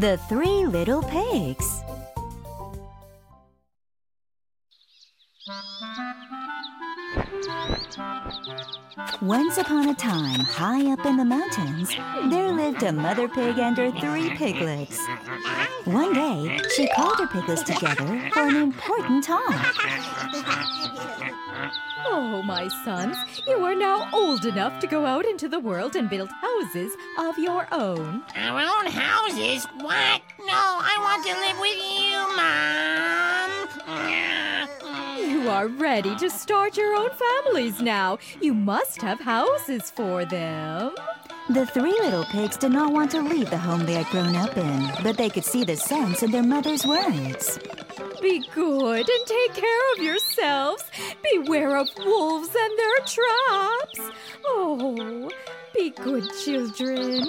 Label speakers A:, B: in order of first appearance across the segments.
A: The Three Little Pigs. Once upon a time, high up in the mountains, there lived a mother pig and her three piglets. One day, she called her piglets together for an important talk.
B: Oh, my sons, you are now old enough to go out into the world and build houses of your own.
C: Our own houses? What? No, I want to live with you, Mom.
B: You are ready to start your own families now. You must have houses for them.
A: The three little pigs did not want to leave the home they had grown up in, but they could see the sense in their mother's words.
B: Be good and take care of yourselves. Beware of wolves and their traps. Oh, be good children.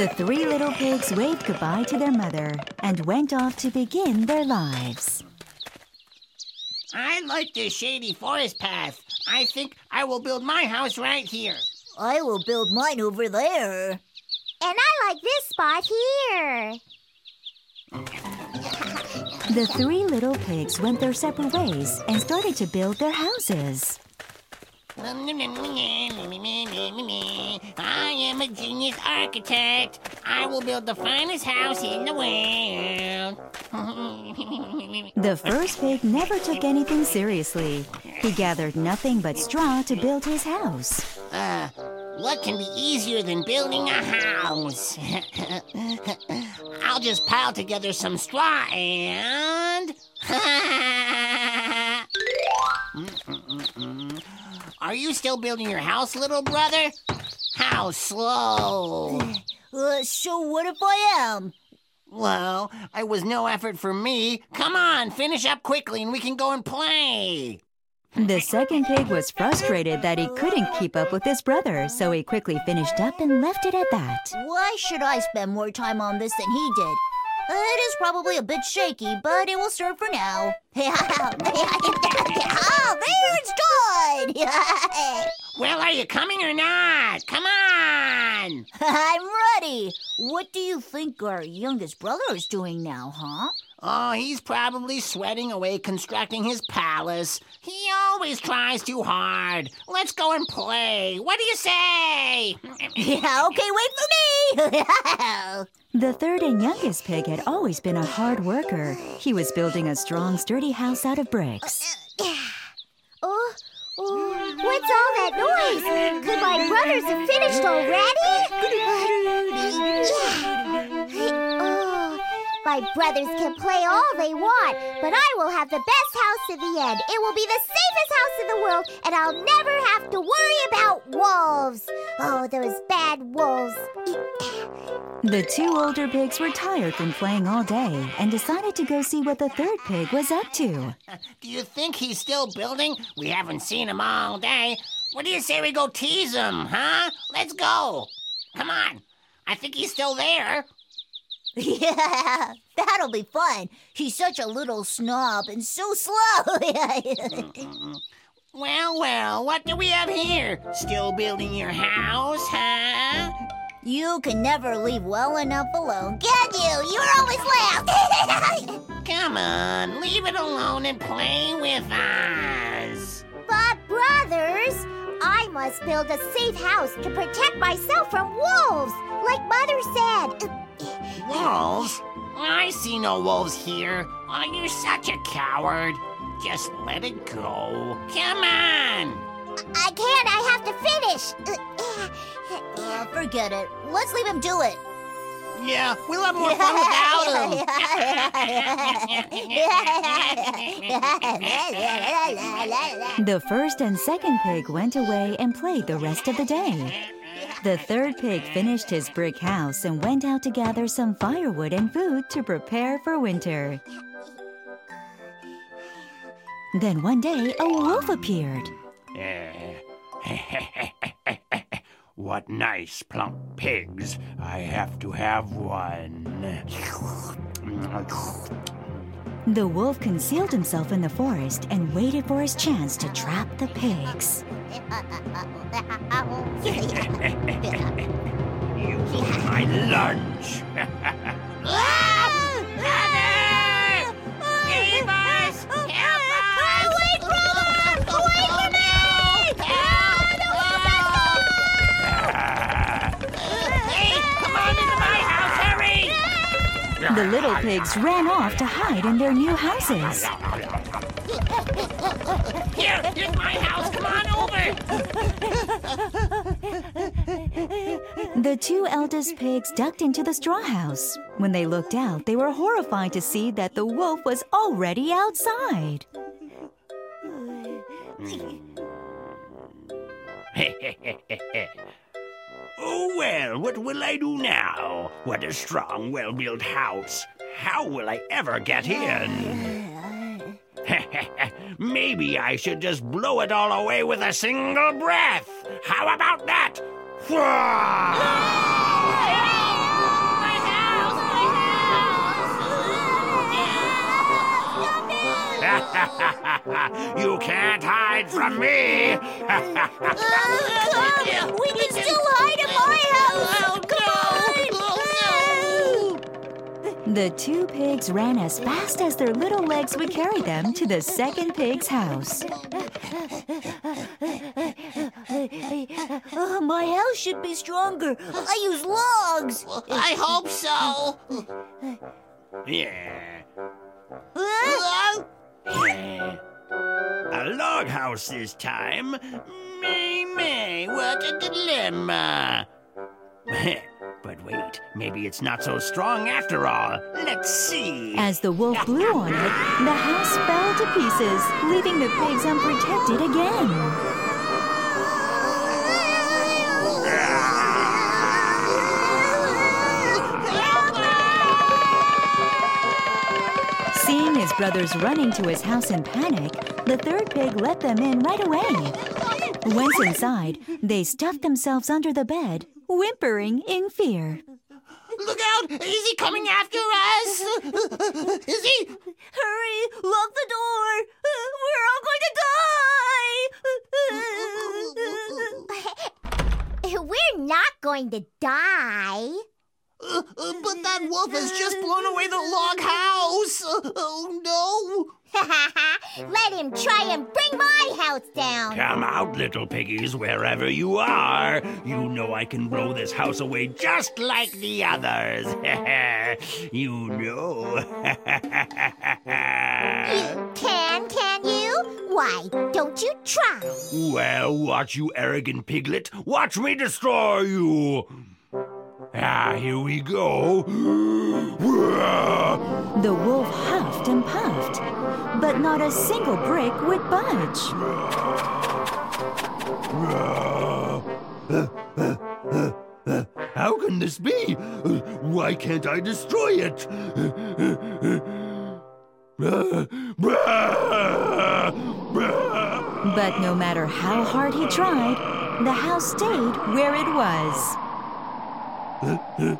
A: The three little pigs waved goodbye to their mother and went off to begin their lives.
C: I like this shady forest path. I think I will build my house right here.
D: I will build mine over there.
E: And I like this spot here.
A: The three little pigs went their separate ways and started to build their houses.
C: I am a genius architect. I will build the finest house in the world.
A: The first pig never took anything seriously. He gathered nothing but straw to build his house.
C: Uh, what can be easier than building a house? I'll just pile together some straw and. Are you still building your house, little brother? How slow.
D: Uh, so what if I am?
C: Well, it was no effort for me. Come on, finish up quickly and we can go and play.
A: The second pig was frustrated that he couldn't keep up with his brother, so he quickly finished up and left it at that.
D: Why should I spend more time on this than he did? It is probably a bit shaky, but it will serve for now. oh, there it's done!
C: Well, are you coming or not? Come on!
D: I'm ready. What do you think our youngest brother is doing now, huh?
C: Oh, he's probably sweating away constructing his palace. He always tries too hard. Let's go and play. What do you say?
D: Yeah, okay, wait for me!
A: The third and youngest pig had always been a hard worker. He was building a strong, sturdy house out of bricks.
E: Oh, oh, what's all that noise? Could my brothers have finished already? My brothers can play all they want, but I will have the best house in the end. It will be the safest house in the world, and I'll never have to worry about wolves. Oh, those bad wolves.
A: The two older pigs were tired from playing all day and decided to go see what the third pig was up to.
C: Do you think he's still building? We haven't seen him all day. What do you say we go tease him, huh? Let's go. Come on. I think he's still there.
D: yeah, that'll be fun. He's such a little snob and so slow.
C: Well, well, what do we have here? Still building your house, huh?
D: you can never leave well enough alone, can you? You're always loud.
C: Come on, leave it alone and play with us.
E: But, brothers, I must build a safe house to protect myself from wolves, like Mother said.
C: Wolves? I see no wolves here. Are you such a coward? Just let it go. Come on!
E: I can't, I have to finish.
D: Uh, forget it. Let's leave him do it.
C: Yeah, we'll have more fun without him.
A: The first and second pig went away and played the rest of the day. The third pig finished his brick house and went out to gather some firewood and food to prepare for winter. Then one day, a wolf appeared.
F: what nice plump pigs. I have to have one.
A: The wolf concealed himself in the forest and waited for his chance to trap the pigs.
C: You my lunch.
A: The little pigs ran off to hide in their new houses.
G: Here, here's my house. Come on over.
A: The two eldest pigs ducked into the straw house. When they looked out, they were horrified to see that the wolf was already outside.
C: oh well, what will I do now? What a strong, well built house. How will I ever get in? Maybe I should just blow it all away with a single breath. How about that? you can't hide from me.
D: Come, we can still hide in my house. Come on.
A: The two pigs ran as fast as their little legs would carry them to the second pig's house.
D: Uh, my house should be stronger. I use logs.
G: I hope so.
C: yeah.
D: Uh,
C: yeah. A log house this time. Me, me, what a dilemma. but wait, maybe it's not so strong after all. Let's see.
A: As the wolf blew on it, the house fell to pieces, leaving the pigs unprotected again. His brothers running to his house in panic, the third pig let them in right away. Once inside, they stuffed themselves under the bed, whimpering in fear.
G: Look out! Is he coming after us? Is he?
D: hurry, lock the door. We're all going to die.
E: We're not going to die.
G: Uh, But that wolf has just blown away the log house. Oh no!
E: Let him try and bring my house down.
C: Come out, little piggies, wherever you are. You know I can blow this house away just like the others. you know.
E: You can, can you? Why don't you try?
C: well, watch you arrogant piglet. Watch me destroy you. Ah, here we go.
A: The wolf huffed and puffed, but not a single brick would budge.
C: How can this be? Why can't I destroy it?
A: But no matter how hard he tried, the house stayed where it was. Hmm.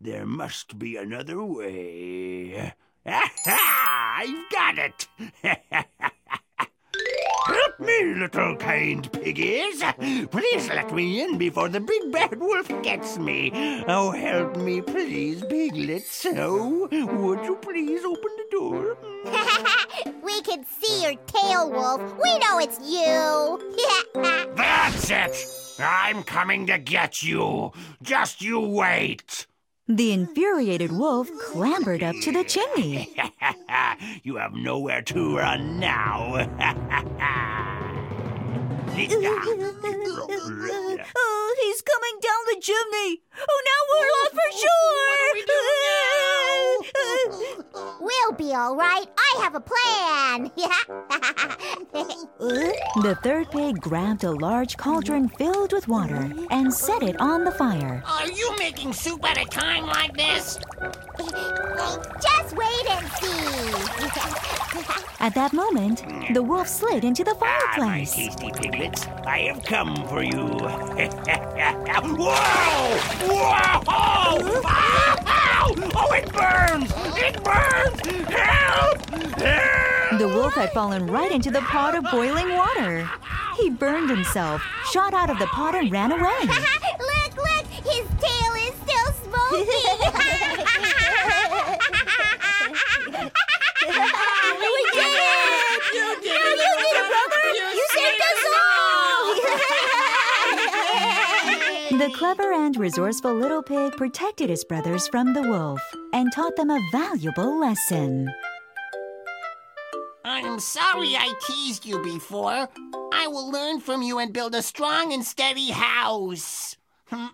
C: There must be another way. Aha! I've got it! Help me, little kind piggies! Please let me in before the big bad wolf gets me. Oh, help me, please, piglets. Oh, would you please open the door? Hmm.
E: We can see your tail, Wolf. We know it's you.
C: That's it! I'm coming to get you. Just you wait.
A: The infuriated wolf clambered up to the chimney.
C: you have nowhere to run now.
D: oh, he's coming down the chimney. Oh, now we're off for sure.
E: We'll be all right. I have a plan.
A: The third pig grabbed a large cauldron filled with water and set it on the fire.
G: Are you making soup at a time like this?
E: Just wait and see.
A: At that moment, the wolf slid into the fireplace.
F: Ah, my
A: fireplace.
F: tasty piglets, I have come for you. Whoa! Whoa! Ow! Oh, it burns! It burns! Help! Help!
A: The wolf had fallen right into the pot of boiling water. He burned himself, shot out of the pot, and ran away. clever and resourceful little pig protected his brothers from the wolf and taught them a valuable lesson.
C: I'm sorry I teased you before. I will learn from you and build a strong and steady house. Hmm.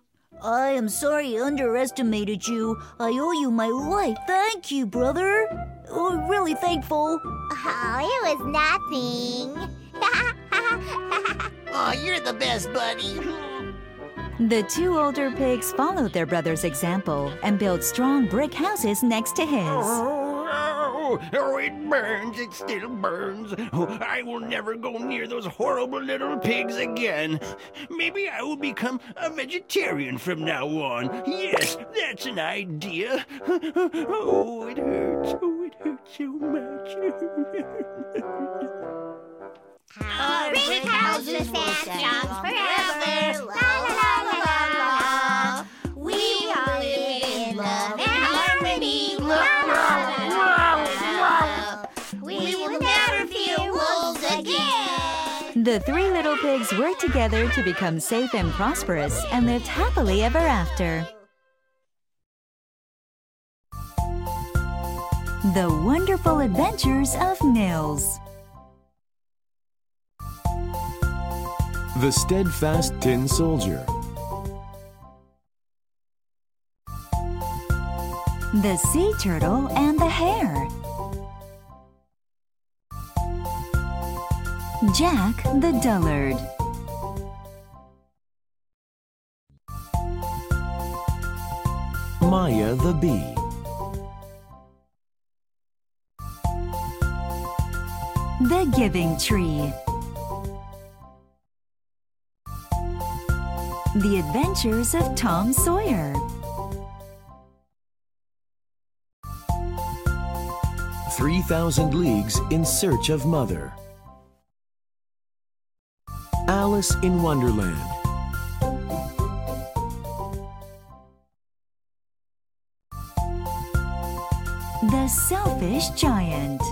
D: I am sorry I underestimated you. I owe you my life. Thank you, brother. Oh, really thankful.
E: Oh, it was nothing.
C: Oh, you're the best, buddy. Hmm.
A: The two older pigs followed their brother's example and built strong brick houses next to his.
F: Oh, oh, it burns. It still burns. Oh, I will never go near those horrible little pigs again. Maybe I will become a vegetarian from now on. Yes, that's an idea. Oh, it hurts. Oh, it hurts so much.
E: Our brick houses stand strong forever. La la la la la
A: The three little pigs worked together to become safe and prosperous and lived happily ever after. The Wonderful Adventures of Nils.
H: The Steadfast Tin Soldier.
A: The Sea Turtle and the Hare. Jack the Dullard.
H: Maya the Bee.
A: The Giving Tree. The Adventures of Tom Sawyer.
H: Three Thousand Leagues in Search of Mother. Alice in Wonderland.
A: The Selfish Giant.